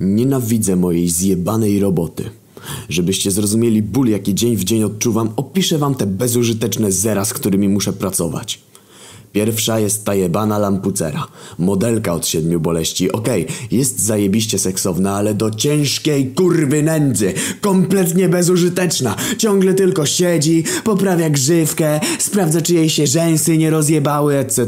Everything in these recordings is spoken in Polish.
Nienawidzę mojej zjebanej roboty. Żebyście zrozumieli ból, jaki dzień w dzień odczuwam, opiszę wam te bezużyteczne zera, z którymi muszę pracować. Pierwsza jest ta jebana lampucera. Modelka od siedmiu boleści. Okej, jest zajebiście seksowna, ale do ciężkiej kurwy nędzy. Kompletnie bezużyteczna. Ciągle tylko siedzi, poprawia grzywkę, sprawdza czy jej się rzęsy nie rozjebały, etc.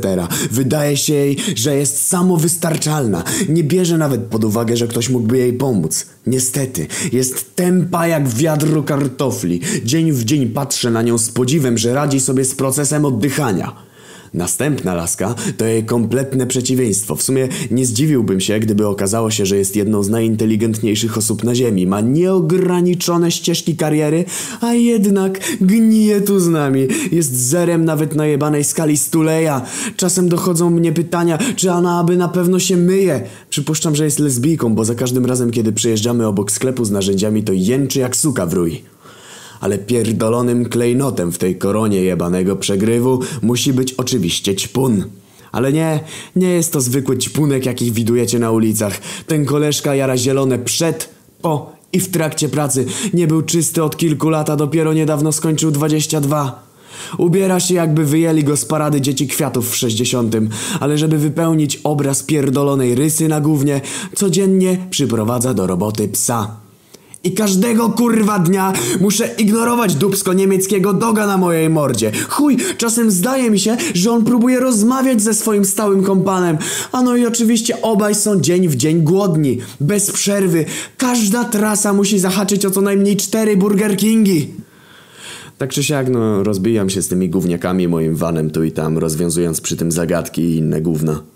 Wydaje się jej, że jest samowystarczalna. Nie bierze nawet pod uwagę, że ktoś mógłby jej pomóc. Niestety, jest tempa jak wiadro kartofli. Dzień w dzień patrzę na nią z podziwem, że radzi sobie z procesem oddychania. Następna laska to jej kompletne przeciwieństwo. W sumie nie zdziwiłbym się, gdyby okazało się, że jest jedną z najinteligentniejszych osób na Ziemi. Ma nieograniczone ścieżki kariery, a jednak gnije tu z nami. Jest zerem nawet na jebanej skali stuleja. Czasem dochodzą mnie pytania, czy ona aby na pewno się myje. Przypuszczam, że jest lesbijką, bo za każdym razem, kiedy przyjeżdżamy obok sklepu z narzędziami, to jęczy jak suka w rój ale pierdolonym klejnotem w tej koronie jebanego przegrywu musi być oczywiście ćpun. Ale nie, nie jest to zwykły ćpunek, jakich widujecie na ulicach. Ten koleżka jara zielone przed, po i w trakcie pracy. Nie był czysty od kilku lat, a dopiero niedawno skończył 22. Ubiera się jakby wyjęli go z parady dzieci kwiatów w 60, ale żeby wypełnić obraz pierdolonej rysy na gównie, codziennie przyprowadza do roboty psa. I każdego kurwa dnia muszę ignorować dubsko niemieckiego doga na mojej mordzie. Chuj, czasem zdaje mi się, że on próbuje rozmawiać ze swoim stałym kompanem. A no i oczywiście obaj są dzień w dzień głodni. Bez przerwy. Każda trasa musi zahaczyć o co najmniej cztery Burger Kingi. Tak czy siak, no, rozbijam się z tymi gówniakami moim vanem tu i tam, rozwiązując przy tym zagadki i inne gówna.